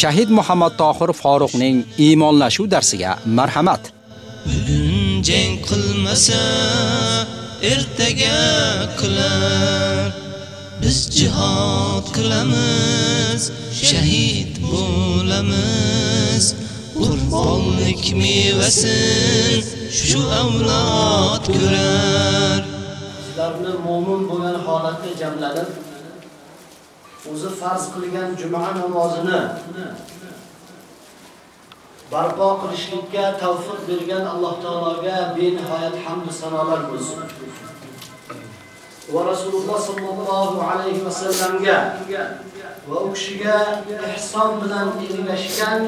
Shahid Muhammad Tohir Faruqning iymonlashuv darsiga marhamat. Bugun jang qilmasa, ertaga qilar. Biz jihad qilamiz, shahid bo'lamiz. Qurbonlik mevasin shu avlod ko'rar. Sizlarni mo'min bo'lgan holatda jamlanib o'zi farz qilgan juma namozini barpo qilishlikka tavfiq bergan Alloh taologa benihoyat hamd sanolar bo'lsin. Va Rasululloh sallallohu alayhi va sallamga va u kishiga ihson bilan ergashgan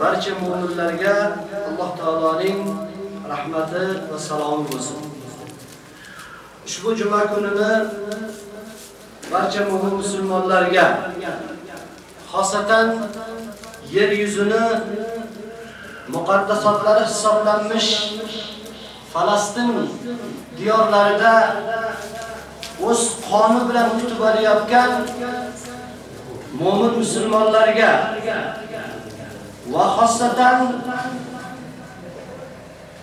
barcha mu'minlarga Alloh taoloning rahmati va salomi bo'lsin. Ushbu juma kunini barcha mu'min musulmonlarga xosatan yer yuzini muqaddasotlari hisoblanmish Falastin diyorlarida o'z qoni bilan kutib olayotgan mu'min musulmonlarga va xosatan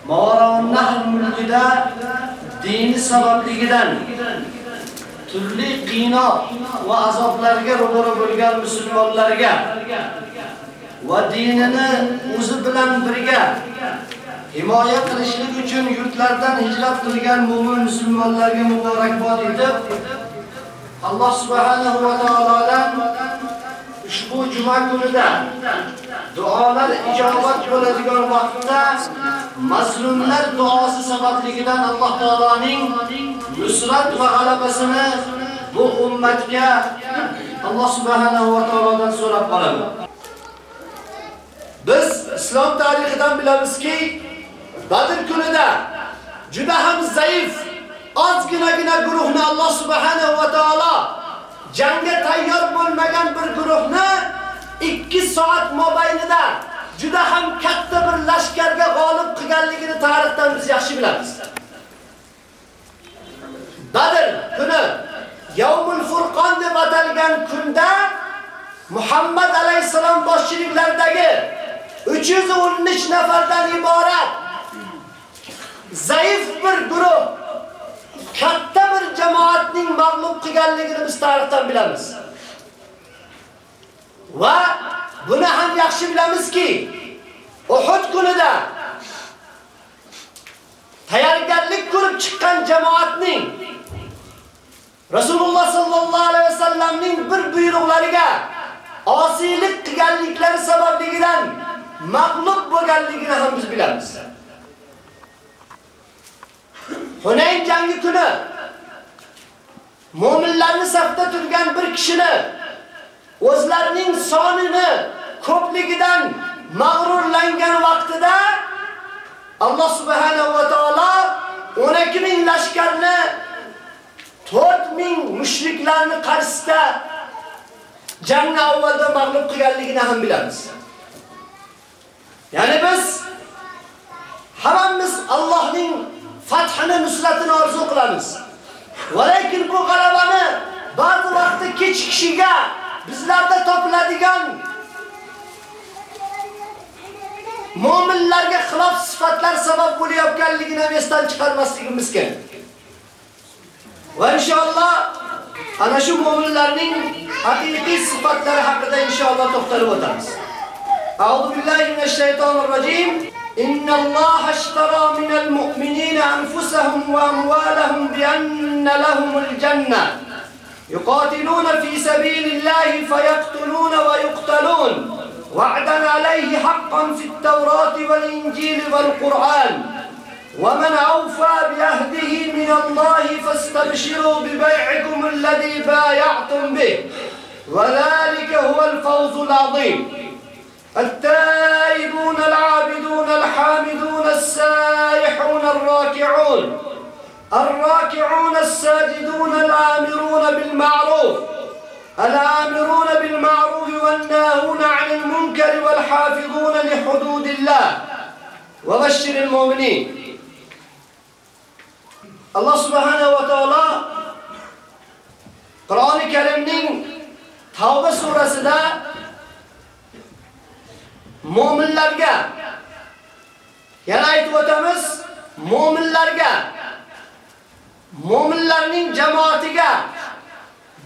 Mavaron Nahr mulkida dini sababligidan turli qiynoq va azoblarga ro'baro bo'lgan musulmonlarga va dinini o'zi bilan birga himoya qilishlik uchun yurtlardan hijrat qilgan mu'min musulmonlarga muborakbod etib Alloh subhanahu va taolodan ushbu juma kunida duolar ijobat bo'ladigan vaqtda mazlumlar duosi sababligidan Alloh taoloning nusrat va g'alabasini bu ummatga Alloh subhanahu va taolodan so'rab qolamiz. Biz islom tarixidan bilamizki, Badr kunida juda ham zaif, ozginagina guruhni Alloh subhanahu va taolo jangga tayyor bo'lmagan bir guruhni 2 soat mobaynida juda ham katta bir lashkarga g'olib qilganligini tarixdan biz yaxshi bilamiz. Badr kuni Yawmul Furqon deb atalgan kunda Muhammad alayhisalom boshchiliklaridagi 313 nafardan iborat zaif bir guruh katta mag'lub qilganligini biz tarixdan bilamiz. Va buni ham yaxshi bilamizki, Uhud kunida tayyorgarlik ko'rib chiqqan jamoatning Rasululloh sallallohu alayhi vasallamning bir buyruqlariga osiylik qilganliklari sababligidan mag'lub bo'lganligini ham biz bilamiz. Hunayn jangi kuni Mo'minlarning safda turgan bir kishini o'zlarining sonini ko'pligidan mag'rurlangan vaqtida Alloh subhanahu va taolo 12 ming lashkarni 4 ming mushriklarni qarshisida jangni avvalda mag'lub qilganligini ham bilamiz. Ya'ni biz hammamiz Allohning fathini, nusratini orzu qilamiz. Lekin bu g'alabani ba'zi vaqtda kechikishiga bizlarda topiladigan mu'minlarga xilof sifatlar sabab bo'layotganligini esdan chiqarmasligimiz kerak. Va inshaalloh ana shu mu'minlarning haqiqiy sifatlari haqida inshaalloh to'xtalib o'tamiz. A'udhu billahi minash shaytonir rojim. إن الله اشترى من المؤمنين أنفسهم وأموالهم بأن لهم الجنة. يقاتلون في سبيل الله فيقتلون ويقتلون. وعدا عليه حقا في التوراة والإنجيل والقرآن. ومن أوفى بعهده من الله فاستبشروا ببيعكم الذي بايعتم به. وذلك هو الفوز العظيم. التائبون العابدون الراكعون. الراكعون الساجدون الآمرون بالمعروف. الآمرون بالمعروف والناهون عن المنكر والحافظون لحدود الله. وبشر المؤمنين. الله سبحانه وتعالى قرآن كريمning Tavba surasida mu'minlarga yana aytib o'tamiz, mu'minlarga mu'minlarning jamoatiga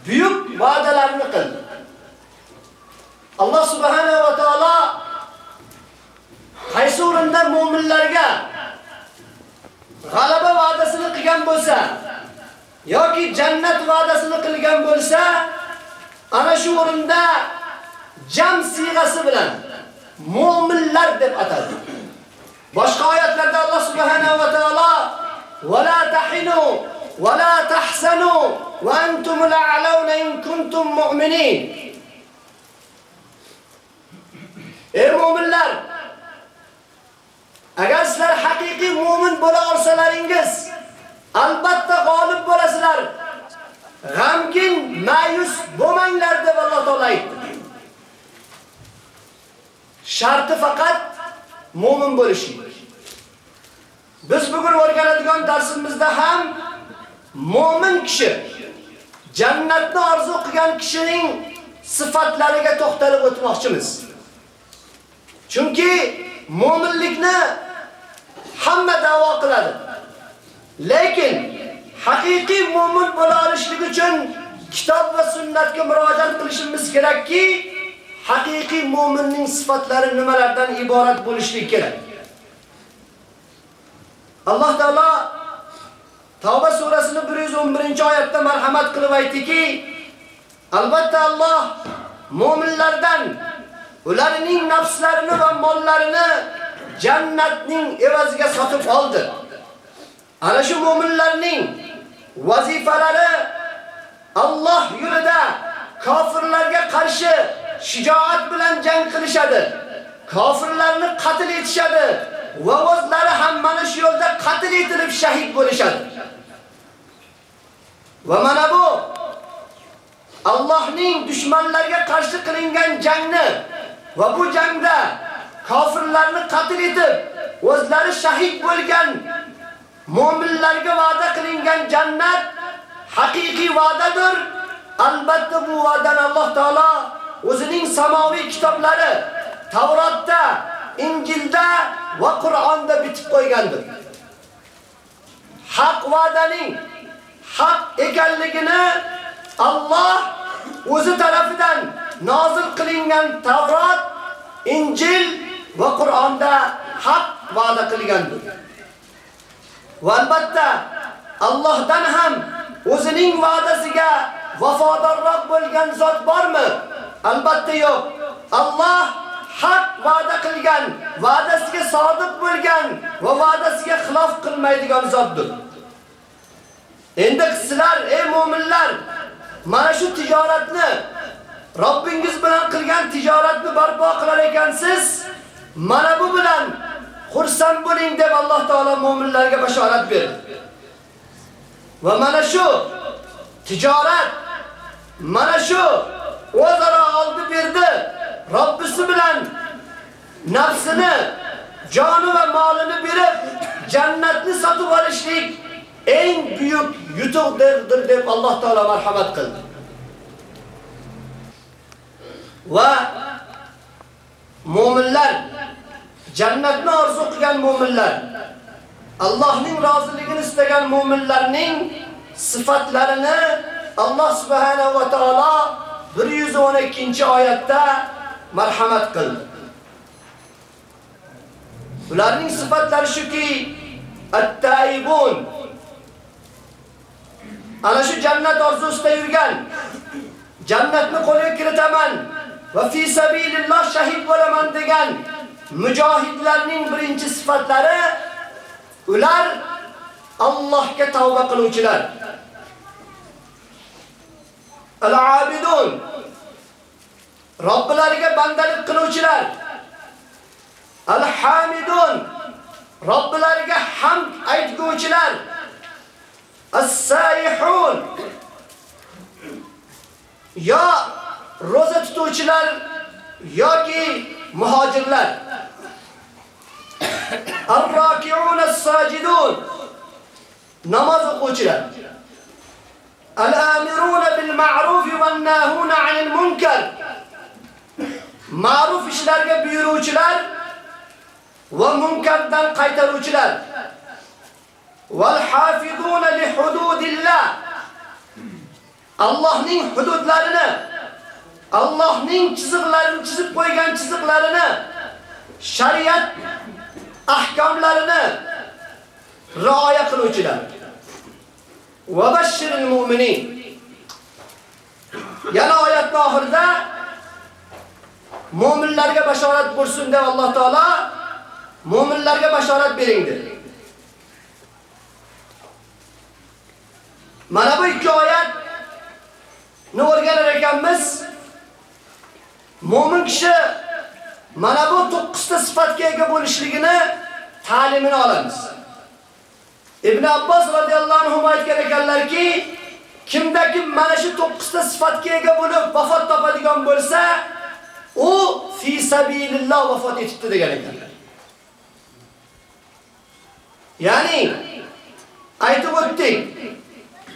buyuk va'dalarni qildi. Alloh subhanahu va taolo qaysi o'rinda mu'minlarga g'alaba va'dasini qilgan bo'lsa yoki jannat va'dasini qilgan bo'lsa, ana shu o'rinda jam siyg'asi bilan mu'minlar deb atadi. Boshqa oyatlarda Alloh subhanahu va taolo va la tahinu va la tahsanu va antum la'launa in kuntum mu'minin. Ey mu'minlar, agar sizlar haqiqiy mu'min bo'la olsalaringiz, albatta g'olib bo'lasizlar. G'amgin, ma'yus bo'lmanglar deb Alloh taolay aytdi. Sharti faqat mu'min bo'lishing. Biz bugun o'rganadigan darsimizda ham mu'min kishi jannatni orzu qilgan kishining sifatlariga to'xtalib o'tmoqchimiz. Chunki mu'minlikni hamma da'vo qiladi. Lekin haqiqiy mu'min bo'la olishlik uchun kitob va sunnatga murojaat qilishimiz kerakki, haqiqiy mu'minning sifatlari nimalardan iborat bo'lishi kerak. Alloh taolo Tavba surasini 111-oyatda marhamat qilib aytdiki, albatta Alloh mu'minlardan ularning nafslarini va mollarini jannatning evaziga sotib oldi. Ana shu mu'minlarning vazifalari Alloh yo'lida kofirlarga qarshi shijoat bilan jang qilishadi. Kofirlarni qatl etishadi va o'zlari ham mana shu yo'lda qatl etilib shahid bo'lishadi. Va mana bu Allohning dushmanlarga qarshi qilingan jangni va bu jangda kofirlarni qatl etib, o'zlari shahid bo'lgan mu'minlarga va'da qilingan jannat haqiqiy va'dadir. Albatta bu va'dani Alloh taolo o'zining samoviy kitoblari Tavrotda, Injilda va Qur'onda bitib qo'ygandir. Haq va'daning haq ekanligini Alloh o'zi tarafidan nozil qilingan Tavrot, Injil va Qur'onda haq va'da qilgandir. Va albatta Allohdan ham o'zining va'dasiga vafodorroq bo'lgan zot bormi? Albatta yo'q. Alloh haq va'da qilgan, va'dasiga sodiq bo'lgan va va'dasiga xilof qilmaydigan zotdir. Endi sizlar ey mu'minlar, mana shu tijoratni Robbingiz bilan qilgan tijoratni barpo qilar ekansiz, mana bu bilan xursand bo'ling deb Alloh taolo mu'minlarga bashorat berdi. Va mana shu tijorat mana shu o'zaro oldi berdi. Robbisi bilan nafsini, joni va molini berib jannatni sotib olishlik eng buyuk yutuqdir deb Alloh taolo marhamat qildi. Va mu'minlar jannatni orzu qilgan mu'minlar Allohning roziligini istagan mu'minlarning sifatlarini Alloh subhanahu va taolo 112-oyatda marhamat qildi. Ularning sifatlari shuki at-taibun ana shu jannat orzusida yurgan jannatni qo'lga kiritaman va fi sabililloh shahid bo'laman degan mujohidlarning birinchi sifatlari ular Allohga tavba qiluvchilar. Al-abidun. Robbilariga bandalik qiluvchilar. Al-hamidun. Robbilariga hamd aytguvchilar. as-sayihun. Yo roza tutuvchilar yoki muhojirlar. Ar-raki'un as-sajidun. Namoz o'quvchilar. الآمرون بالمعروف والناهون عن المنكر. nahuna 'anil munkar ma'ruf ishlarga buyuruvchilar va munkardan qaytaruvchilar. val hafizuna li hududillah Allohning hududlarini Allohning chiziqlarini chizib qo'ygan chiziqlarini shariat ahkomlarini rioya qiluvchilar. Va bashiril mu'minin yana oyat oxirida mu'minlarga bashorat bo'lsin deb Alloh taolo mu'minlarga bashorat bering dedi. Mana bu ikki oyat ni o'rganar ekanmiz. Mu'min kishi mana bu 9 ta sifatga ega bo'lishligini ta'limini olamiz. Ibn Abbos radhiyallohu anhu aytgan ekanlarki, kimdaki mana shu 9 ta sifatga ega bo'lib vafot topadigan bo'lsa, u fi sabilillah vafot etibdi degan ekanlar. Ya'ni aytib o'tdik,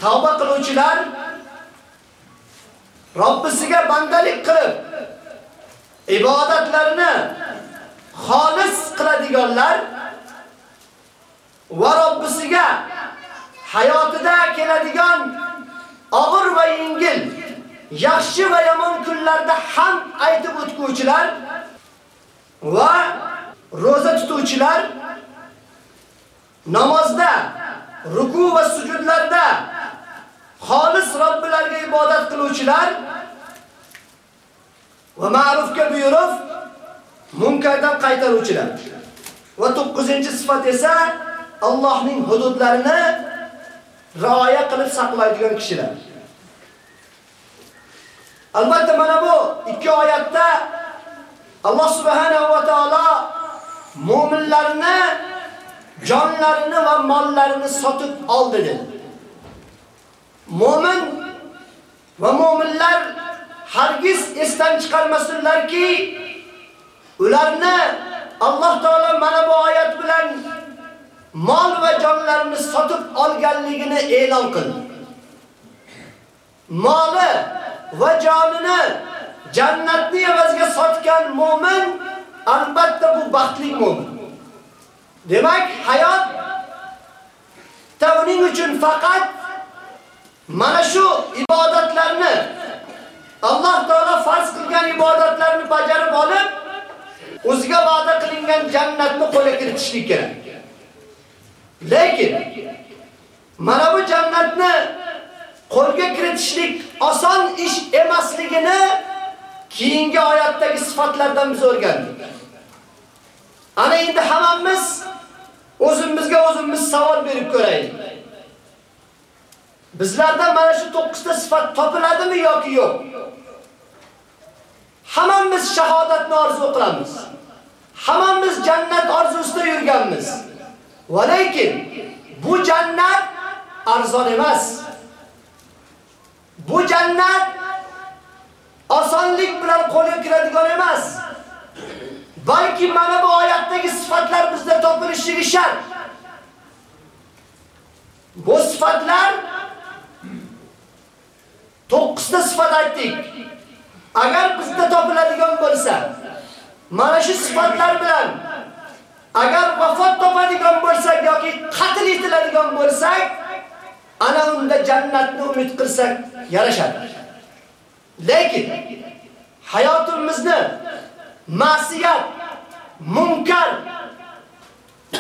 tavba qiluvchilar Robbisiga bandalik qilib ibodatlarini xolis qiladiganlar va Robbisiga hayotida keladigan og'ir va yengil, yaxshi va yomon kunlarda ham aytib o'tguvchilar va roza tutuvchilar namozda, ruku va sujudlarda xolis Robbilarga ibodat qiluvchilar va ma'rufga buyurib, munkardan qaytaruvchilar. Va 9-sifat esa Allohning hududlarini rioya qilib saqlaydigan kishilar. Albatta mana bu ikki oyatda Alloh subhanahu va taolo mu'minlarni jonlarini va mollarini sotib oldi dedi. Mu'min va mu'minlar hargiz esdan chiqarmasinlarki, ularni Alloh taolo mana bu oyat bilan mol va jonlarini sotib olganligini e'lon qildi. Moli va jonini jannatni evaziga sotgan mu'min albatta bu baxtli mu'min. Demak, hayot ta uning uchun faqat mana shu ibodatlarni Alloh taolo farz qilgan ibodatlarni bajarib olib, o'ziga va'da qilingan jannatni qo'lga kiritishlik kerak. Lekin mana bu jannatni qo'lga kiritishlik oson ish emasligini keyingi oyatdagi sifatlardan biz o'rgandik. Ana endi hammamiz o'zimizga o'zimiz savol berib ko'raylik. Bizlardan mana shu 9 ta sifat topiladimi yoki yo'q? Hammamiz shahodatni orzu qilamiz. Hammamiz jannat orzusida yurganmiz. Va lekin bu jannat arzon emas. Bu jannat osonlik bilan qo'lga kiradigan emas. Balki mana bu oyatdagi sifatlar bizda topilishligi shart. Bu sifatlar 9 ta sifat aytdik. Agar bizda topiladigan bo'lsa, mana shu sifatlar bilan agar vafot topadigan bo'lsak yoki qatl etiladigan bo'lsak, ana unda jannatni umid qilsak yarashadi. Lekin hayotimizni ma'siyat, munkar,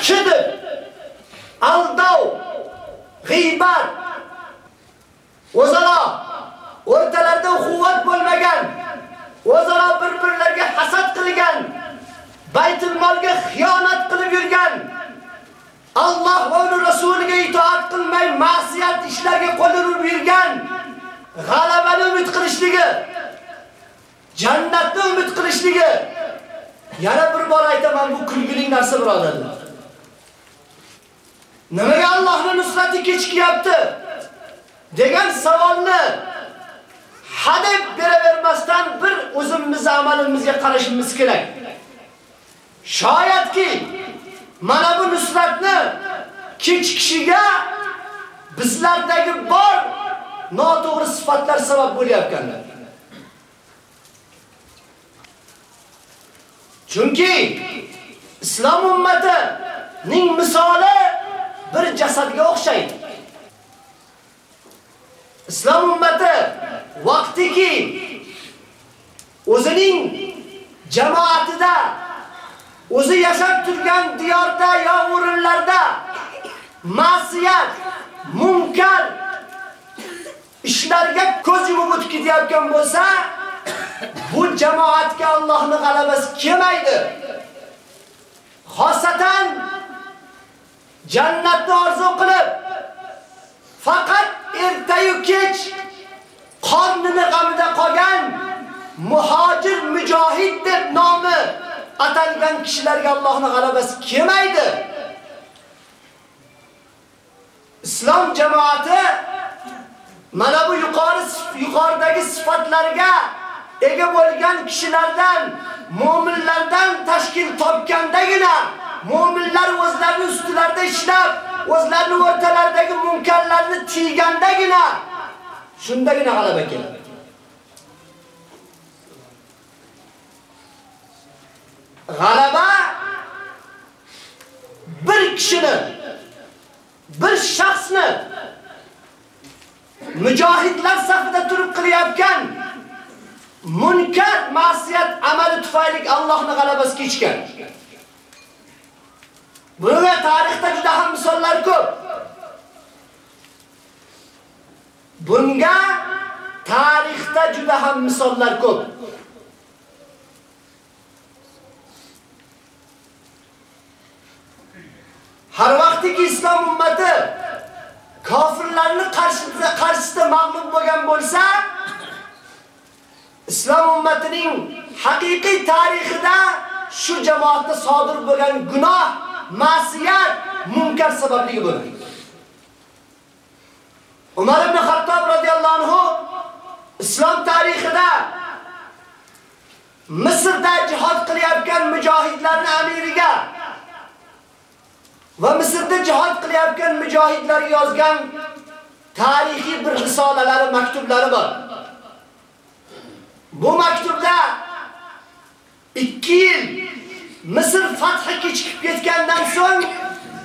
kidib, aldov, g'iybat, o'zaro o'rtalarda quvvat bo'lmagan, o'zaro bir-birlarga hasad qilgan, Baytul molga xiyonat qilib yurgan, Alloh va uning rasuliga itoat qilmay ma'siyat ishlarga qo'l urib yurgan, g'alabani umid qilishligi, jannatni umid qilishligi yana bir bor aytaman bu kulgilik narsa birodarlar. Nimaga Allohning nusrati kechikyapti? degan savolni hadeb beravermasdan bir o'zimiz amalimizga qarashimiz kerak. Shoyatki mana bu nusratni kechikishiga bizlardagi bor noto'g'ri sifatlar sabab bo'layotganlar. Chunki islom ummatining misoli bir jasadga o'xshaydi. Islom ummati vaqtiki o'zining jamoatida o'zi yashab turgan diyorda yo o'rinlarda ma'siyat, munkar ishlarga ko'z yumib o'tib ketayotgan bo'lsa, bu jamoatga Allohning g'alabasi kelmaydi. Xosatan jannatni orzu qilib faqat ertayu kech qornini g'amida qolgan muhojir mujohid deb nomi atalgan kishilarga Allohning g'alabasi kelmaydi. Islom jamoati mana bu yuqori yuqoridagi sifatlarga ega bo'lgan kishilardan, mu'minlardan tashkil topgandagina mu'minlar o'zlarining ustilarida ishlab, o'zlarining o'rtalaridagi munkarlarni tiygandagina shundagina g'alaba keladi. G'alaba bir kishini, bir shaxsni mujohidlar safida turib qilayotgan munkar ma'siyat amali tufayli Allohning g'alabasi kechgan. Bunga tarixda juda ham misollar ko'p. Bunga tarixda juda ham misollar ko'p. Har vaqtiki islom ummati kofirlarni qarshisida qarshisida mag'lub bo'lgan bo'lsa, islom ummatining haqiqiy tarixida shu jamoatda sodir bo'lgan gunoh, ma'siyat, munkar sababli bo'ladi. Umar ibn Xattob radhiyallohu anhu islom tarixida Misrda jihad qilayotgan mujohidlarning amiriga va Misrda jihad qilayotgan mujohidlarga yozgan tarixiy bir risolalari, maktublari bor. Bu maktubda 2 yil Misr fathi kechikib ketgandan so'ng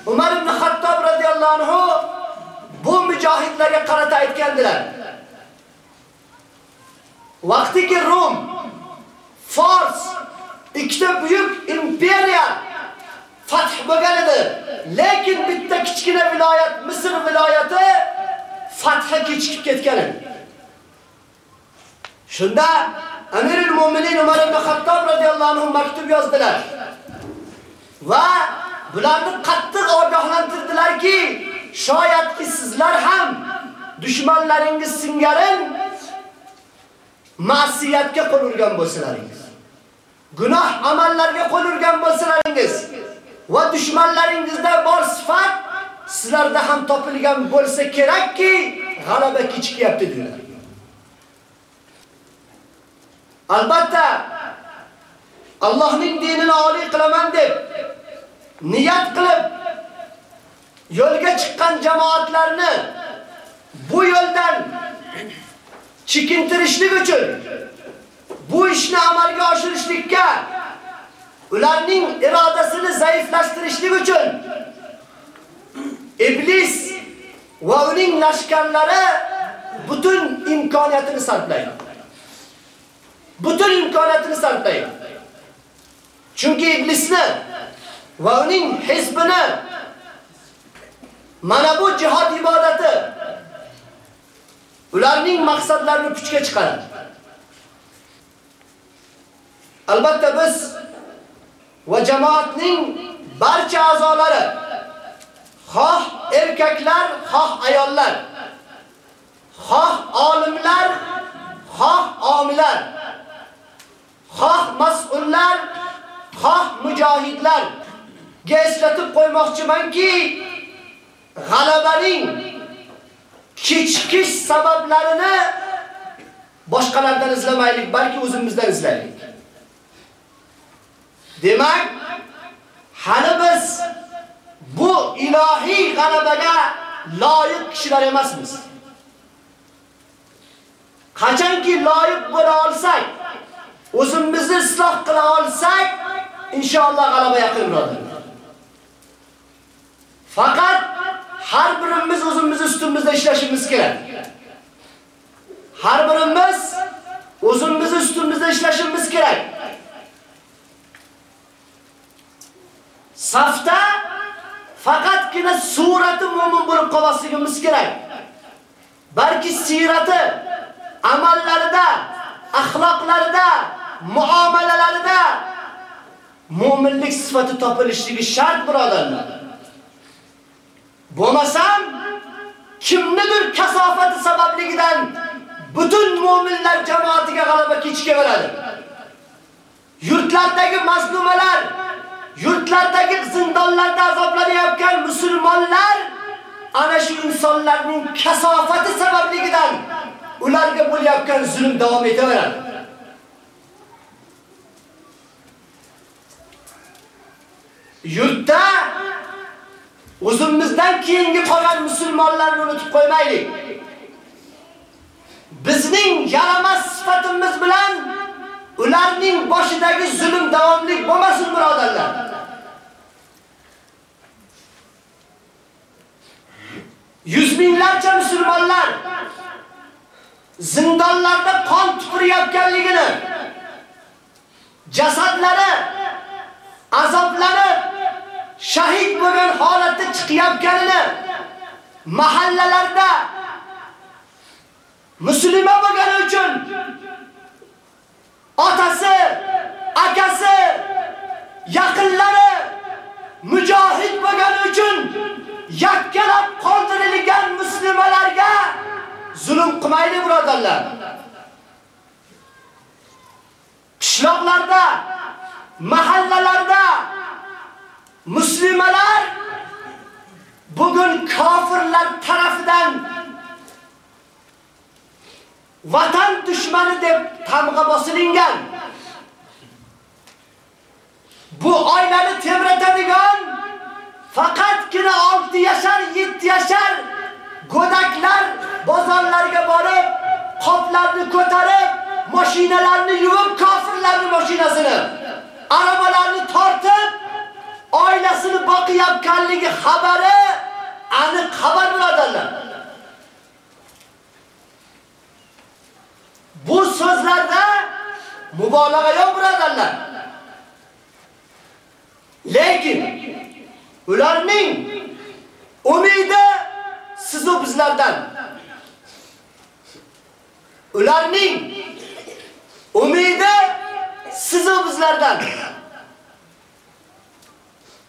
Umar ibn Xattob radhiyallohu anhu bu mujohidlarga qarata aytgandilar. Vaqtiki Rum, Fors ikkita buyuk imperiya fath bo'lgan edi. Lekin bitta kichkina viloyat, Misr viloyati fathga kechikib ketgan edi. Shunda Amirul Mu'minin Umar ibn Xattob radhiyallohu anhu maktub yozdilar. Va bularni qattiq ogohlantirdilarki, shoyatki sizlar ham dushmanlaringiz singarin ma'siyatga qo'l urgan bo'lsalaringiz. Gunoh amallarga qo'l urgan bo'lsalaringiz va dushmanlaringizda bor sifat sizlarda ham topilgan bo'lsa kerakki, g'alaba kechikyapti dedilar. Albatta Allohning dinini oliy qilaman deb niyat qilib yo'lga chiqqan jamoatlarni bu yo'ldan chekintirishlik uchun bu ishni amalga oshirishlikka ularning irodasini zaiflashtirishlik uchun iblis va uning lashkarlari butun imkoniyatini sarflaydi. Butun imkoniyatini sarflaydi. Chunki iblisni va uning hizbini mana bu jihad ibodati ularning maqsadlarini kuchga chiqaradi. Albatta biz va jamoatning barcha a'zolari xoh erkaklar, xoh ayollar, xoh olimlar, xoh omilar, xoh mas'ullar, xoh mujohidlar ga eslatib qo'ymoqchimanki, g'alabaning kechikish sabablarini boshqalardan izlamaylik, balki o'zimizdan izlaylik. Demak, hali biz bu ilohiy g'alabaga loyiq kishilar emasmiz. Qachonki loyiq bo'la olsak, o'zimizni isloq qila olsak, inshaalloh g'alaba yaqin bo'ladi. Faqat har birimiz o'zimizni ustimizda ishlashimiz kerak. Har birimiz o'zimizni ustimizda ishlashimiz kerak. Safda faqatgina surati mo'min bo'lib qolmasligimiz kerak. Balki sirati, amallarida, axloqlarida, muomalalarida mu'minlik sifati topilishligi shart, birodarlar. Bo'lmasam kimnidir kasofati sababligidan butun mu'minlar jamoatiga g'alaba kechikaveradi. Yurtlardagi mazlumalar, yurtlardagi zindonlarda azoblanayotgan musulmonlar ana shu insonlarning kasofati sababligidan ularga bo'layotgan zulm davom etaveradi. Yurtda o'zimizdan keyingi qolgan musulmonlarni unutib qo'ymaylik. Bizning yaramas sifatimiz bilan ularning boshidagi zulm davomli bo'lmasin, birodarlar. Yuz minglarcha musulmonlar zindonlarda qon tupurayotganligini, jasadlari azoblanib shahid bo'lgan holatda chiqayotganini mahallalarda musulma bo'lgani uchun otasi, akasi, yaqinlari mujohid bo'lgani uchun yakkalab qoldirilgan musulmonlarga zulm qilmaydi birodarlar. Qishloqlarda, mahallalarda musulmonlar bugun kofirlar tomonidan vatan düşmanı deb tamga bosilingan. Bu oilani temratadigan faqatgina 6 yashar, 7 yashar godaklar bozorlarga borib, qoplarni ko'tarib, mashinalarni yuvib, kafirlarning mashinasini, arabalarni tortib oilasini boqiyotganligi xabari aniq xabar birodarlar. Bu so'zlarda mubolag'a yo'q birodarlar. Lekin ularning umidi siz va bizlardan. Ularning umidi siz va bizlardan.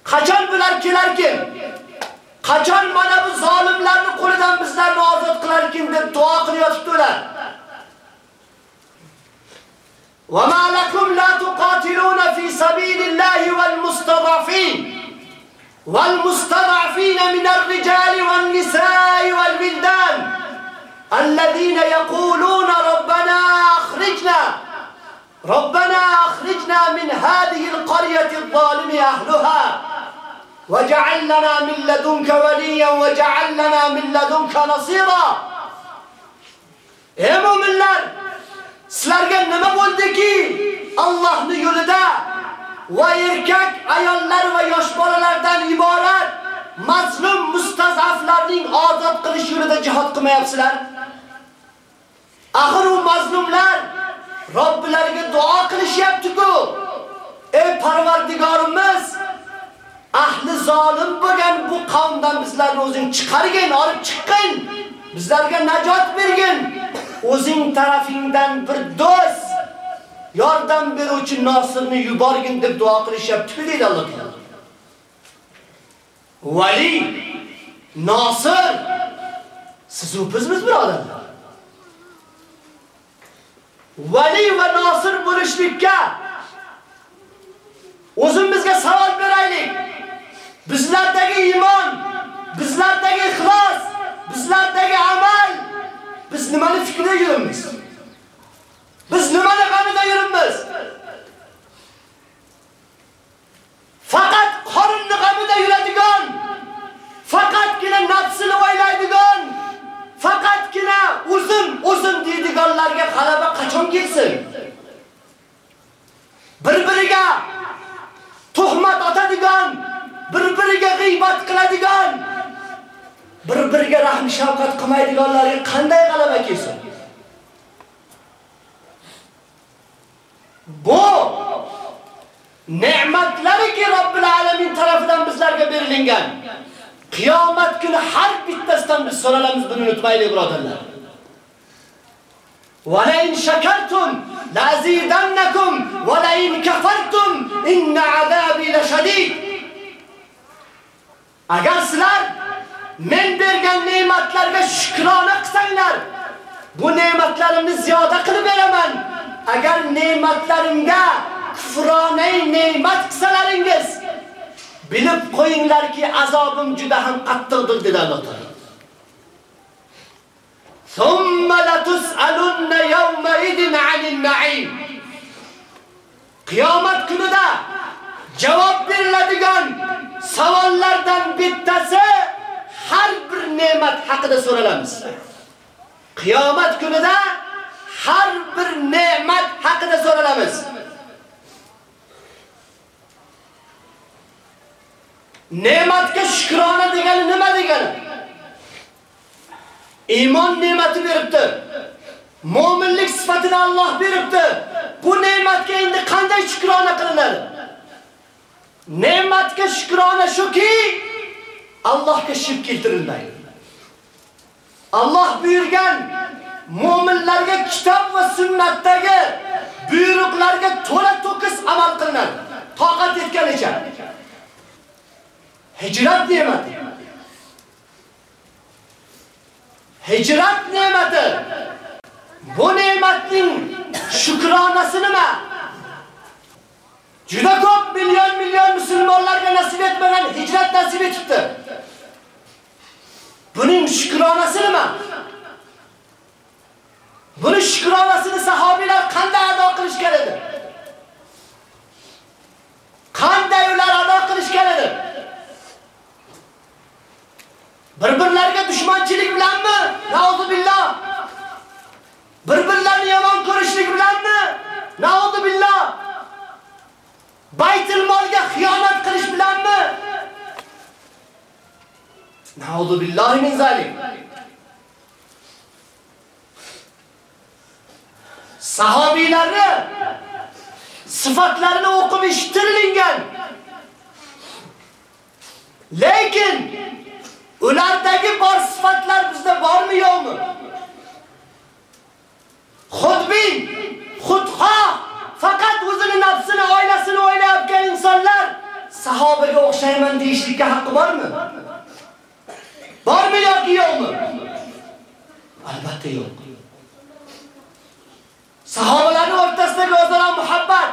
Qachon bular kelarkin? Qachon mana bu zolimlarning qo'lidan bizlarni ozod qilarkin deb duo qilyotibdi وما لكم لا تقاتلون في سبيل الله والمستضعفين والمستضعفين من الرجال والنساء والبلدان الذين يقولون ربنا أخرجنا ربنا أخرجنا من هذه القرية الظالم أهلها وجعل لنا من لدنك وليا وجعل لنا من لدنك نصيرا. إيه يا müminler sizlarga nima bo'ldiki Allohning yo'lida va erkak ayollar va yosh bolalardan iborat mazlum mustazaflarning ozod qilish yo'lida jihad qilmayapsizlar axir u mazlumlar Robbilariga duo qilishyapti-ku ey Parvardigorimiz ahli zolim bo'lgan bu qavmdan bizlarni o'zing chiqargin, olib chiqqin. Bizlarga najot bergin. O'zing tarafingdan bir do'st, yordam beruvchi nosirni yuborgin deb duo qilishyapti deydi Alloh taolo. Vali, nosir siz u bizmiz birodarlar. Vali va nosir bo'lishlikka o'zimizga savol beraylik. Bizlardagi iymon bizlardagi ixlos, bizlardagi amal biz nimani fikrda yurimiz? Biz nimani g'amida yurimiz? Faqat qorinni g'amida yuradigan, faqatgina nafsini o'ylaydigan, faqatgina o'zim, o'zim deydiganlarga g'alaba qachon kelsin? Bir-biriga tuhmat otadigan, bir-biriga g'iybat qiladigan, bir-biriga rahm shafqat qilmaydiganlarga qanday g'alaba kelsin? Bu ne'matlariki Robbil alamin tomonidan bizlarga berilgan. Qiyomat kuni har bittasidan biz so'ralamiz, buni unutmaylik, birodarlar. Va in shakartum lazidannakum va la in kafartum inna azabi lashadid. Agar sizlar men bergan ne'matlarga shukrona qilsanglar, bu ne'matlarimni ziyoda qilib beraman. Agar ne'matlarimga kufronay ne'mat qilsalaringiz, bilib qo'yinglarki, azobim juda ham qattiqdir dedi Alloh taolo. Thumma latus'alunna yawma idin 'anil na'im. Qiyomat kunida javob beriladigan savollardan bittasi har bir ne'mat haqida so'ralamiz. Qiyomat kunida har bir ne'mat haqida so'ralamiz. Ne'matga shukrona degani nima degani? Iymon ne'mati beribdi. Mo'minlik sifatini Alloh beribdi. Bu ne'matga endi qanday shukrona qilinadi? Ne'matga shukrona shuki, Allohga shirk keltirilmaydi. Alloh buyurgan mu'minlarga kitob va sunnatdagi buyruqlarga to'la to'kis amal qilinadi. Toqat yetganicha. Hijrat ne'mati. Hijrat ne'mati. Bu ne'matning shukronasi nima? Juda ko'p million million musulmonlarga nasib etmagan hijrat nasib etibdi. Buning shukronasi nima? Buni shukronasini sahobiyalar qanday ado qilishgan edi? Qanday ular ado qilishgan edi? Bir-birlariga dushmanchilik bilanmi? Nauzubillah. Bir-birlarini yomon ko'rishlik bilanmi? Nauzu billah. Baytul molga xiyonat qilish bilanmi? Nauzu billahi min zalim. Sahobiylarni sifatlarini o'qib eshitirilgan. Lekin ulardagi bor sifatlar bizda bormi yo'qmi? Xudbin, xudxoh faqat o'zini nafsini, oilasini o'ylayotgan insonlar sahobaga o'xshayman deyishlikka haqqi bormi? Bormi yoki yo'qmi? Albatta yo'q. Sahobalarning o'rtasidagi o'zaro muhabbat,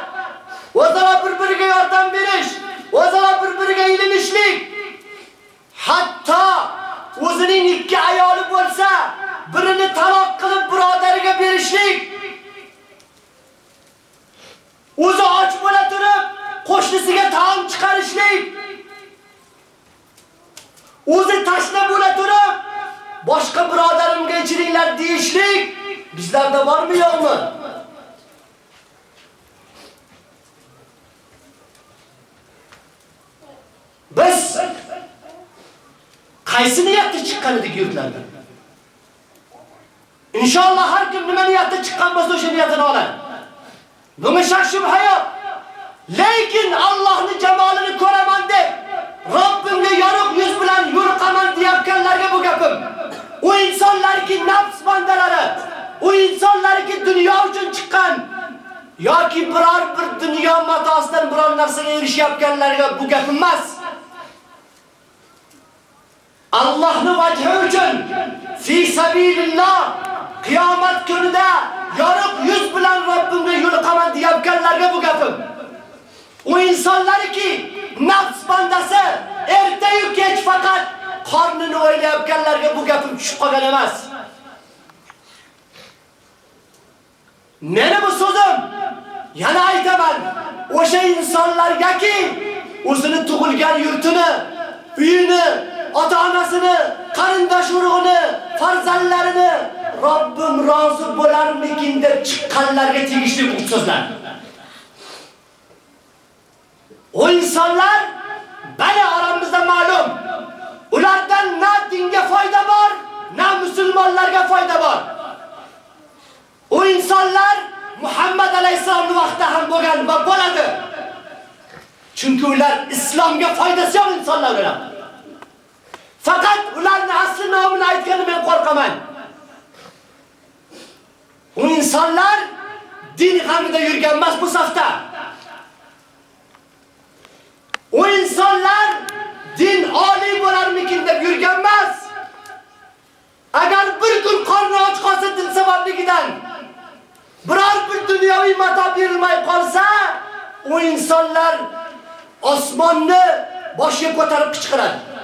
o'zaro bir-biriga yordam berish, o'zaro bir-biriga ilinishlik, hatto o'zining ikki ayoli bo'lsa, birini taloq qilib birodariga berishlik. O'zi och bo'la turib, qo'shnisiga taom chiqarishlik. O'zi tashna bo'la turib, boshqa birodarimga ichiringlar deyishlik bizlarda bormi yo'qmi? Biz qaysi niyatda chiqqan edik yurtlardan? Inshaalloh har kim nima niyatda chiqqan bo'lsa o'sha niyatini oladi. Bunga shak hayot. Lekin Allohning jamolini ko'raman deb Robbimga yorug' yuz bilan yurqaman deyotganlarga bu gapim. U insonlarki nafs bandalari, u insonlarki dunyo uchun chiqqan yoki biror bir dunyo matosidan biror narsaga erishayotganlarga bu gap emas. Allohning vajhi uchun fi sabilillah qiyomat kunida yorug' yuz bilan Robbimga yo'liqaman deyotganlarga bu gapim. U insonlarki nafs bandasi ertayu kech faqat qornini o'ylayotganlarga bu gapim tushib qolgan emas. Meni bu so'zim yana aytaman, o'sha insonlargaki o'zini tug'ilgan yurtini, uyini, ota-onasini, qarindosh urug'ini, farzandlarini Robbim rozi bo'larmikin deb chiqqanlarga tegishli bu so'zlar. O insonlar bali oramizda ma'lum. Ulardan na dinga foyda bor, na musulmonlarga foyda bor. O insonlar Muhammad alayhisolamning vaqtida ham bo'lgan va bo'ladi. Chunki ular islomga foydasi yo'q insonlar bo'ladi. Faqat ularning asli nomini aytgani men qo'rqaman. U insonlar din g'amida yurgan emas bu safda. U insonlar din oliy bo'larmikin deb yurgan emas. Agar bir kun qorni och qolsa din sababligidan biror bir dunyoviy mato berilmay qolsa, u insonlar osmonni boshiga ko'tarib qichqiradi.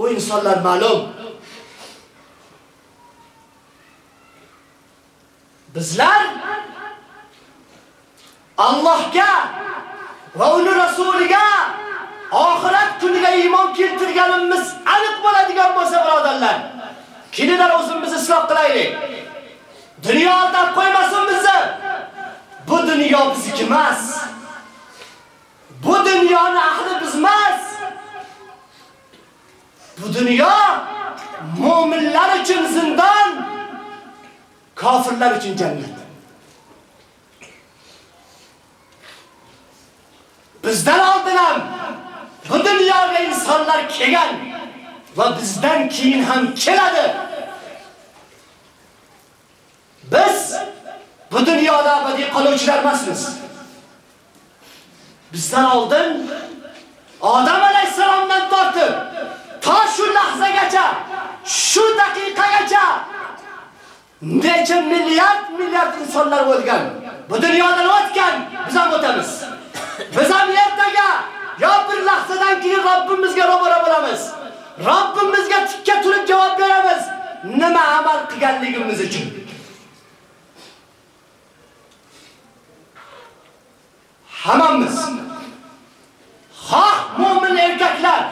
U insonlar ma'lum. Bizlar Allohga va uni rasuliga oxirat kuniga iymon keltirganimiz aniq bo'ladigan bo'lsa, birodarlar, kelinglar o'zimizni isloq qilaylik. Dunyo aldab qo'ymasin bizni. Bu dunyo bizniki emas. Bu dunyoni ahli biz emas. Bu dunyo mu'minlar uchun zindon, kofirlar uchun jannat. Bizdan oldin ham bu dunyoga insonlar kelgan va bizdan keyin ham keladi. Biz bu dunyoda abadiy qoluvchilar emasmiz. Bizdan oldin Odam alayhisalomdan tortib ta shu lahzagacha, shu daqiqagacha necha milliard milliard insonlar o'lgan. Bu dunyodan o'tgan, biz ham o'tamiz. Biz ham ertaga yo bir lahzadan keyin Robbimizga ro'bara bo'lamiz. Robbimizga tikka turib javob beramiz. Nima amal qilganligimiz uchun. Hammamiz xoh mu'min erkaklar,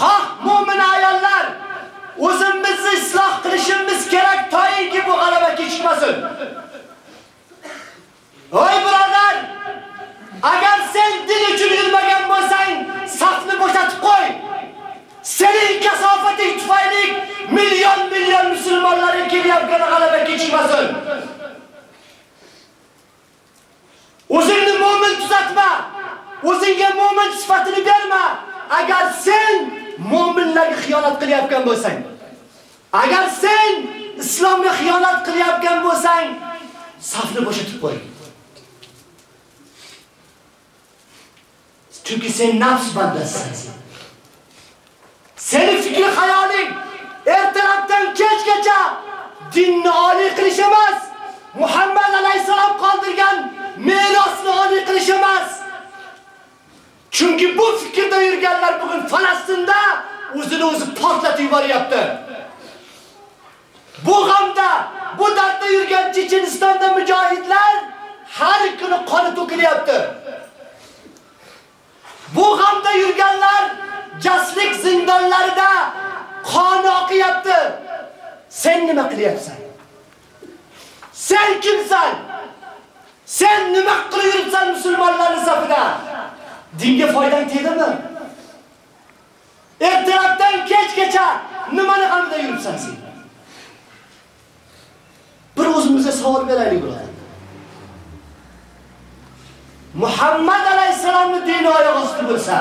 xoh mu'min ayollar o'zimizni isloh qilishimiz kerak to'yinki bu g'alaba kechikmasin. Voy birodar, agar sen din uchun yurmagan bo'lsang, safni bo'shatib qo'y. Sening kasofating tufayli million million musulmonlar kelyapgan g'alaba kechikmasin. O'zingni mu'min tuzatma. O'zingga mu'min sifatini berma. Agar sen mu'minlarga xiyonat qilyapgan bo'lsang, agar sen islomga xiyonat qilyapgan bo'lsang, safni bo'shatib qo'y. Chunki sen nafs bandasisan. Seni fikri hayoling ertalabdan kechgacha dinni oliy qilish emas, Muhammad alayhisalom qoldirgan merosni oliy qilish emas. Chunki bu fikrda yurganlar bugun Falastinda o'zini o'zi portlatib yuboryapti. Bu g'amda, bu dardda yurgan Chechenistonda mujohidlar har kuni qoni to'kilyapti. Bu g'amda yurganlar jaslik zindonlarida qoni oqyapti. Sen nima qilyapsan? Sen kimsan? Sen nima qilib yuribsan musulmonlarning safida? Dinga foydang tegdimi? Ertalabdan kechgacha nimani g'amda yuribsan sen? Bir o'zimizga savol beraylik birodar. Muhammad alayhisalomning dini oyoq osti bo'lsa,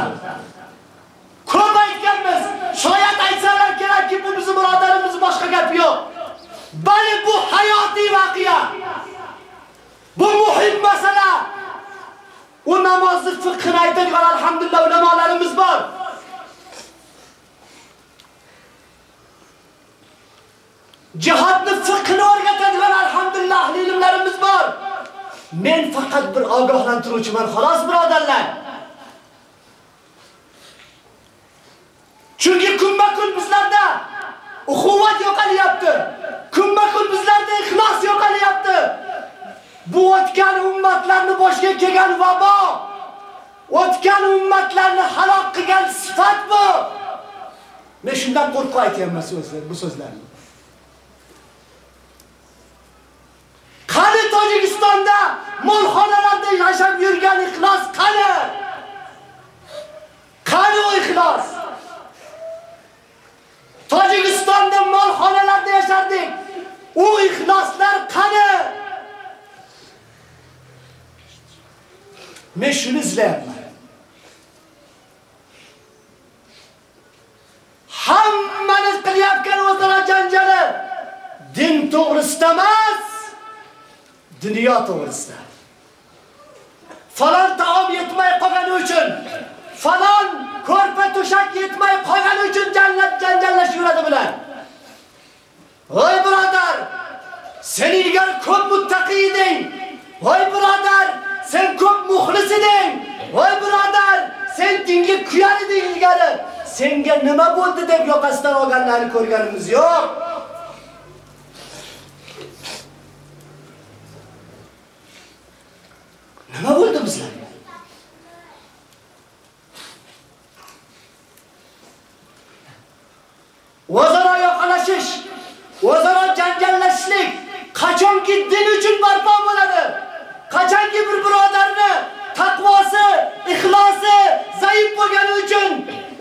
ko'p aytganmiz, shoyat aytsalar kerakki, bu bizning birodarimiz boshqa gap yo'q. Balki bu hayotiy voqea. Bu muhim masala. U namozni fiqhini aytadigan alhamdulillah ulamolarimiz bor. Jihodni fiqhini o'rgatadigan alhamdulillah ilmlarimiz bor. Men faqat bir ogohlantiruvchiman, xolos birodarlar. kunma-kun bizlarda ukhuvat yo'qolyapti. Kunma-kun bizlarda ixlos yo'qolyapti. Bu o'tgan ummatlarni boshga kelgan vabo. O'tgan ummatlarni halok qilgan sifat bu. Men shundan qo'rqib aytayapman so'zlar, bu so'zlarni. Qani Tojikistonda molxonalarda yashab yurgan ixlos qani? Qani u ixlos? Tojikistonda molxonalarda yashardik. U ixloslar qani? Men shuni izlayapman. Hammani qilyapgan o'zaro janjali din to'g'risida emas, dunyo to'g'risida. Falon taom yetmay qolgani uchun, falon ko'rpa to'shak yetmay qolgani uchun jannat janjallash yuradi bular. Voy birodar, sen ilgar ko'p muttaqi eding. Voy birodar, sen ko'p muxlis eding. Voy birodar, sen dinga kuyar eding ilgari. Senga nima bo'ldi deb yoqasidan olganlarni ko'rganimiz yo'q. Nima bo'ldi bizlarga? O'zaro yoqalashish, o'zaro janjallashishlik qachonki din uchun barpo bo'ladi? Qachonki bir birodarni taqvosi, ixlosi zaif bo'lgani uchun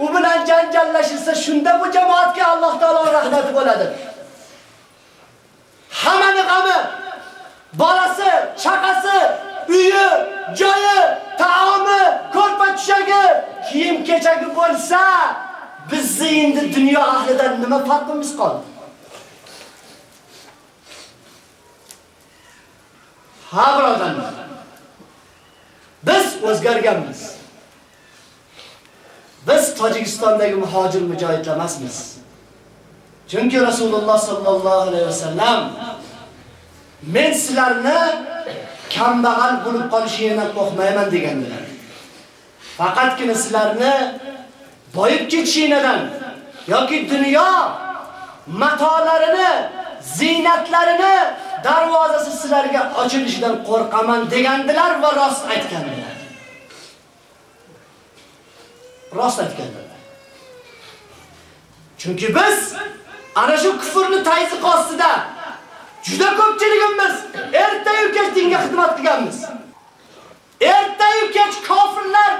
u bilan janjallashilsa, shunda bu jamoatga Alloh taolo rahmati bo'ladi. Hammani g'ami, bolasi, chaqasi, uyi, joyi, taomi, ko'rpa tushagi, kiyim kechagi bo'lsa, bizni endi dunyo ahlidan nima farqimiz qoldi? Ha. Biz o'zgarganmiz. Biz Tojikistondagi muhojir mujohidlar emasmiz. Chunki Rasululloh sallallohu alayhi vasallam men sizlarni kambag'al bo'lib qolishingizdan qo'rqmayman degandilar. Faqatgina sizlarni boyib ketishingizdan yoki dunyo matolarini, ziynatlarini darvozasi sizlarga ochilishidan qo'rqaman degandilar va rost aytgandilar. Rost aytgandilar. Chunki biz ana shu kufrni tayzi ostida juda ko'pchiligimiz ertayu kech dinga xizmat qilganmiz. Ertayu kech kofirlar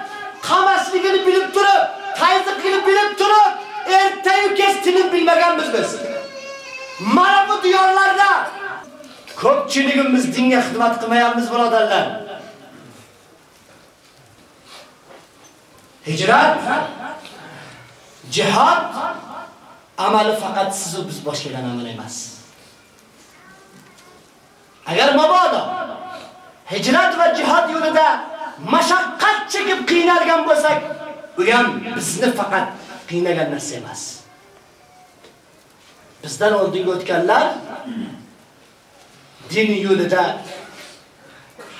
qamasligini bilib turib, tayzi qilib bilib turib, ertayu kech tinib bilmaganmiz biz. Mana bu diyorlarda ko'pchiligimiz dinga xizmat qilmayapmiz, birodarlar. Hijrat, jihad amali faqat siz va biz boshlagan amal emas. Agar mabodo hijrat va jihad yo'lida mashaqqat chekib qiynalgan bo'lsak, bu ham bizni faqat qiynagan narsa emas. Bizdan oldingi o'tganlar dini yo'lida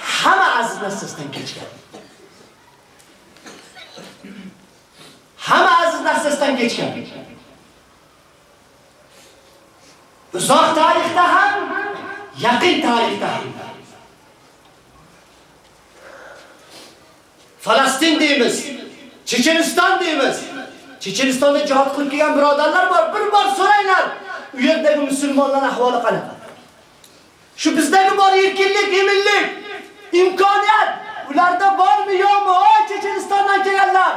hamma aziz narsasidan kechgan. Hamma aziz narsasidan kechgan. Uzoq tarixda ham, yaqin tarixda ham. Falastin deymiz, Checheniston deymiz. Chechenistonda jihad qilib kelgan birodarlar bor, bir bor so'ranglar. U yerdagi musulmonlar ahvoli qanaqa? Shu bizdagi bor erkinlik, eminlik, imkoniyat ularda bormi yo'qmi? O Chechenistondan kelganlar.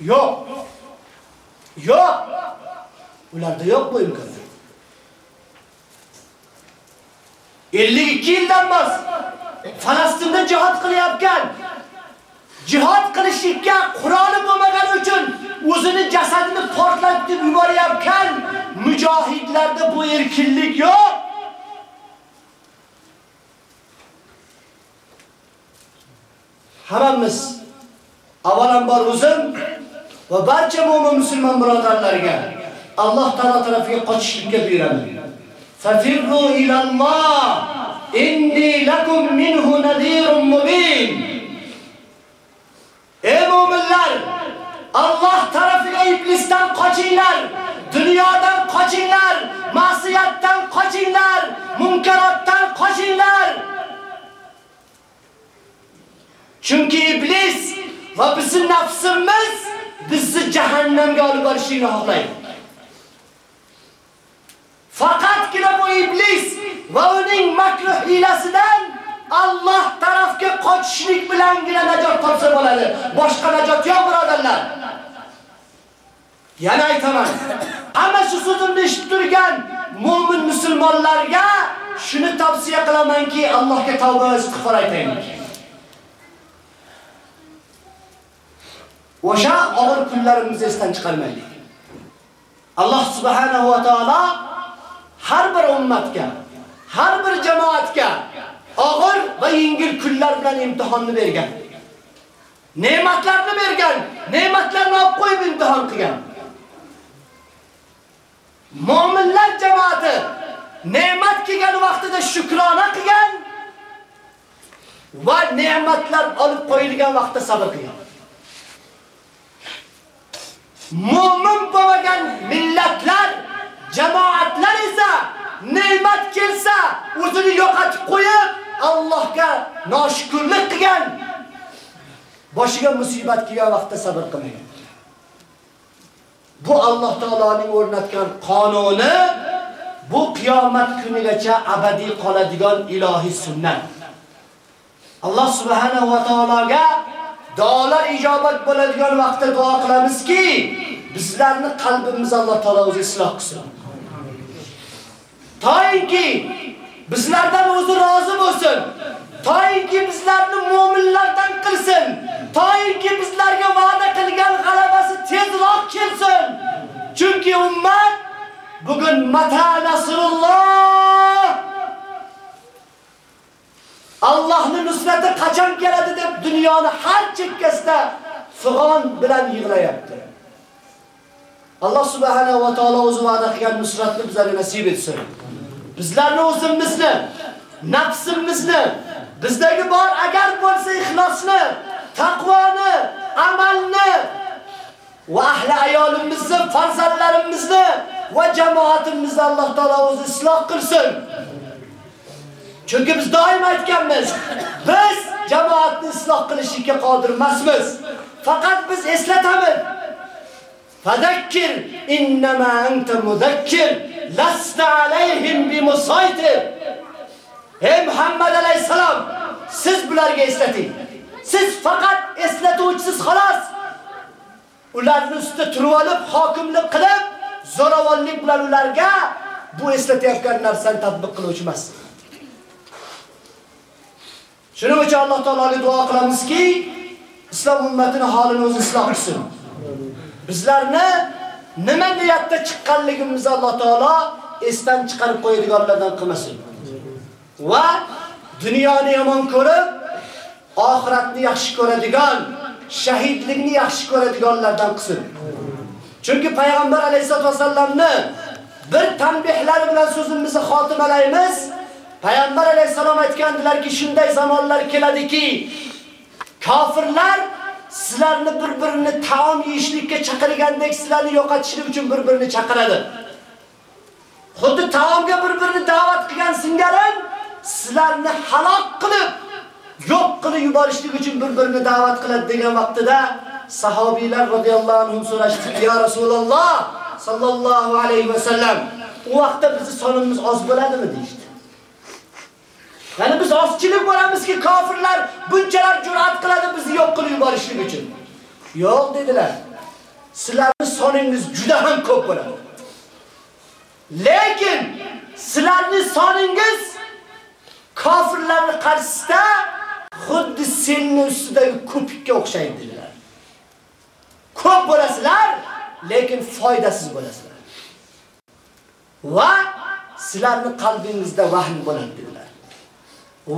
Yo'q. Yo'q. Ularda yo'q bu imkoniyat. 52 yildan bos Falastinda jihad qilyapgan. Jihad qilishlikka Qur'oni bo'lmagani uchun o'zini jasadini portlatib yuborayotgan mujohidlarda bu erkinlik yo'q. Hammamiz avvalambor o'zim va barcha mu'min musulmon birodarlarga Alloh taolo tarafiga qochishlikka buyuraman. Fafirru ilalloh inni lakum minhu nadirun mubin. Ey mu'minlar, Alloh tarafiga iblisdan qochinglar, dunyodan qochinglar, ma'siyatdan qochinglar, munkarotdan qochinglar. Chunki iblis va bizning nafsimiz bizni jahannamga olib borishini xohlaydi. Faqatgina bu iblis va uning makruh hilasidan Alloh tarafga qochishlik bilangina najot topsa bo'ladi. Boshqa najot yo'q, birodarlar. Yana aytaman. Hamma shu so'zimni eshitib turgan mu'min musulmonlarga shuni tavsiya qilamanki, Allohga tavba va istig'for aytaylik. O'sha og'ir kunlarimizni esdan chiqarmaylik. Alloh subhanahu va taolo har bir ummatga, har bir jamoatga og'ir va yengil kunlar bilan imtihonni bergan. Ne'matlarni bergan, ne'matlarni olib qo'yib imtihon qilgan. Mu'minlar jamoati ne'mat kelgan vaqtida shukrona qilgan va ne'matlar olib qo'yilgan vaqtda sabr qilgan. Mu'min bo'lmagan millatlar, jamoatlar esa ne'mat kelsa, o'zini yo'qotib qo'yib, Allohga noshukrlik qilgan, boshiga musibat kelgan vaqtda sabr qilmagan. Bu Alloh taolaning o'rnatgan qonuni, bu qiyomat kunigacha abadiy qoladigan ilohiy sunnat. Alloh subhanahu va taologa duolar ijobat bo'ladigan vaqtda duo qilamizki, bizlarni qalbimiz Alloh taolo o'zi isloh qilsin. Toyinki bizlardan o'zi rozi bo'lsin. Toyinki bizlarni mu'minlardan qilsin. Toyinki bizlarga va'da qilgan g'alabasi tezroq kelsin. Chunki ummat bugun mata nasrulloh Allohning nusrati qachon keladi deb dunyoni har chekkasida fig'on bilan yig'layapti. Alloh subhanahu va taolo o'zi va'da qilgan nusratni bizlarga nasib etsin. Bizlarni o'zimizni, nafsimizni, bizdagi bor agar bo'lsa ixlosni, taqvoni, amalni va ahli ayolimizni, farzandlarimizni va jamoatimizni Alloh taolo o'zi isloh qilsin. Chunki biz doim aytganmiz, biz jamoatni isloh qilishga qodir emasmiz. Faqat biz eslatamiz. Fadakkir innama anta mudakkir lasta alayhim bimusaytir. Ey Muhammad alayhisalom, siz bularga eslating. Siz faqat eslatuvchisiz xolos. Ularni ustida turib olib, hokimlik qilib, zo'ravonlik bilan ularga bu eslatayotgan narsani tatbiq qiluvchi emas. Shuning uchun Alloh taologa duo qilamizki, islom ummatini holini o'zi isloh qilsin. Bizlarni nima niyatda chiqqanligimizni Alloh taolo esdan chiqarib qo'yadiganlardan qilmasin. Va dunyoni yomon ko'rib, oxiratni yaxshi ko'radigan, shahidlikni yaxshi ko'radiganlardan qilsin. Chunki payg'ambar alayhisolatu vasallamni bir tanbihlari bilan so'zimizni xotimalaymiz. Payg'ambar alayhisalom aytgandilarki, shunday zamonlar keladiki, kofirlar sizlarni bir-birini taom yeyishlikka chaqirgandek sizlarni yo'qotishlik uchun bir-birini chaqiradi. Xuddi taomga bir-birini da'vat qilgan singarin sizlarni halok qilib, yo'q qilib yuborishlik uchun bir-birini da'vat qiladi degan vaqtida sahobiylar radhiyallohu anhum so'rashdi: "Ya Rasululloh sallallohu alayhi va sallam, u vaqtda bizning sonimiz oz bo'ladimi?" deydi. Ya'ni biz ozchilik bo'lamizki, kofirlar bunchalar jur'at qiladi bizni yo'q qilib yuborishlik uchun. Yo'q dedilar. Sizlarning soningiz juda ham ko'p bo'ladi. Lekin sizlarning soningiz kofirlarning qarshisida xuddi senning ustidagi ko'pikka o'xshaydi dedilar. Ko'p bo'lasizlar, lekin foydasiz bo'lasizlar. Va sizlarning qalbingizda vahm bo'ladi dedilar.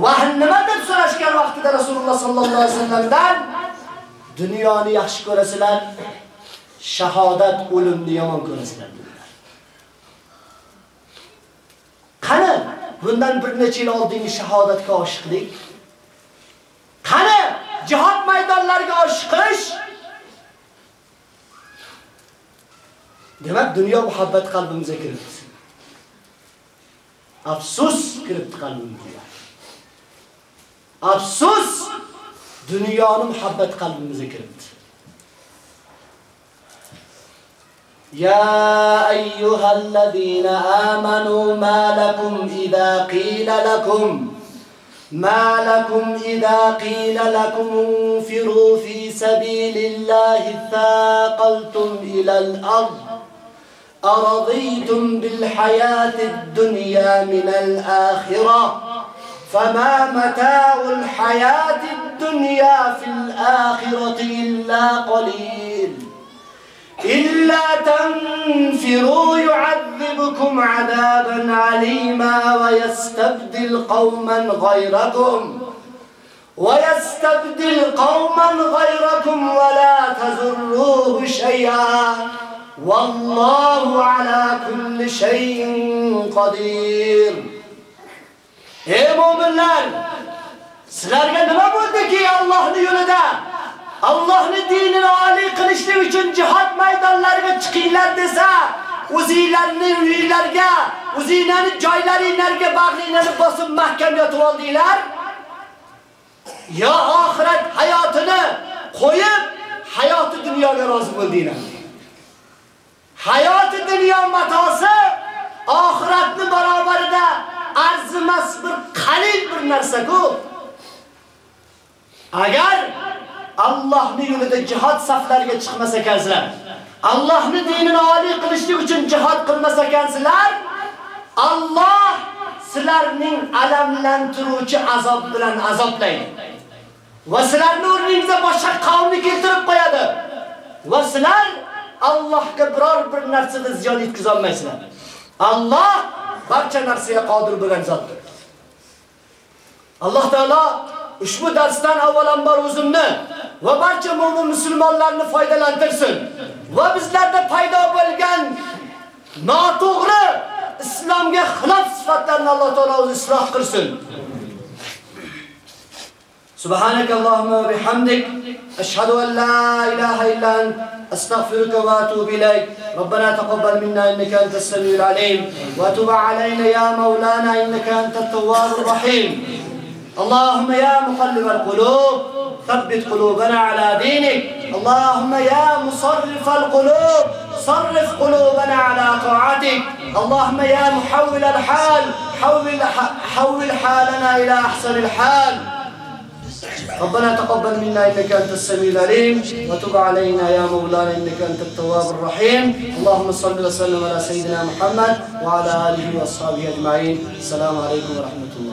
Vahn nima deb so'rashgan vaqtida Rasululloh sallallohu alayhi vasallamdan dunyoni yaxshi ko'rasizlar, shahodat o'limni yomon ko'rasizlar dedilar. Qani bundan bir necha yil oldingi shahodatga oshiqlik? Qani jihad maydonlariga oshiqish? Demak, dunyo muhabbati qalbimizga kiribdi. Afsus kiribdi qalbimizga. Afsus dunyoni muhabbati qalbimizga kiribdi. يا أيها الذين آمنوا ما لكم إذا قيل لكم ما لكم إذا قيل لكم انفروا في سبيل الله ثاقلتم إلى الأرض أرضيتم بالحياة الدنيا من الآخرة فما متاع الحياة الدنيا في الآخرة إلا قليل إلا تنفروا يعذبكم عذابا عليما ويستبدل قوما غيركم. ويستبدل قوما غيركم ولا تزروه شيئا. والله على كل شيء قدير. ey mo'minlar sizlarga nima bo'ldiki Allohning yo'lida Allohning dinini oliy qilishlik uchun jihad maydonlariga chiqinglar desa, o'zinglarning uylarga, o'zinglarning joylaringizga bag'linglarni bosib mahkam yotib oldinglar. Yo oxirat hayotini qo'yib, hayoti dunyoga rozi bo'ldinglar. Hayoti dunyo matosi oxiratni barobarida arzimas bir qalil bir narsa-ku. Agar Allohning yo'lida jihad saflariga chiqmas ekansizlar, Allohning dinini oliy qilishlik uchun jihad qilmas ekansizlar, Alloh sizlarning alamlantiruvchi azob bilan azoblaydi. Va sizlarni o'rningizga boshqa qavmni keltirib qo'yadi. Va sizlar Allohga biror bir narsada ziyon yetkiza olmaysizlar. Alloh barcha narsaga qodir bo'lgan zotdir. Alloh taolo ushbu darsdan avvalambor o'zimni va barcha mu'min musulmonlarni foydalantirsin va bizlarda paydo bo'lgan noto'g'ri islomga xilof sifatlarni Alloh taolo o'zi isloh qilsin. سبحانك اللهم وبحمدك أشهد أن لا إله إلا أنت أستغفرك وأتوب إليك ربنا تقبل منا إنك أنت السميع العليم وتب علينا يا مولانا إنك أنت التواب الرحيم اللهم يا مقلب القلوب ثبت قلوبنا على دينك. اللهم يا مصرف القلوب صرف قلوبنا على طاعتك. اللهم يا محول الحال حول حول حالنا إلى أحسن الحال. ربنا تقبل منا إنك أنت السميع العليم وتب علينا يا مولانا إنك أنت التواب الرحيم. اللهم صل وسلم على سيدنا محمد وعلى آله وأصحابه أجمعين. السلام عليكم ورحمة الله.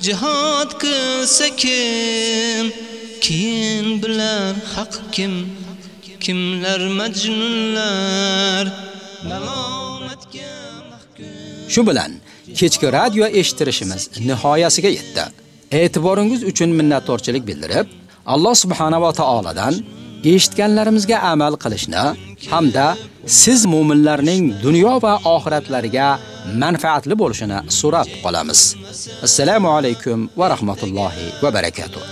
jihad qilsa kim? Keyin bilar haq kim? Kimlar majnunlar? Malomatga mahkum. Shu bilan kechki radio eshitirishimiz nihoyasiga yetdi. E'tiboringiz uchun minnatdorchilik bildirib, Alloh subhanahu va taoladan eshitganlarimizga amal qilishni hamda siz mu'minlarning dunyo va oxiratlariga manfaatli bo'lishini so'rab qolamiz. Assalomu alaykum va rahmatullohi va barakatuh.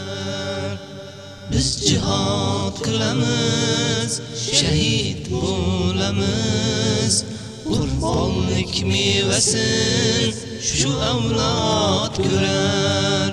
biz jihad qilamiz shahid bo'lamiz qurbonlik mevasin shu avlod ko'rar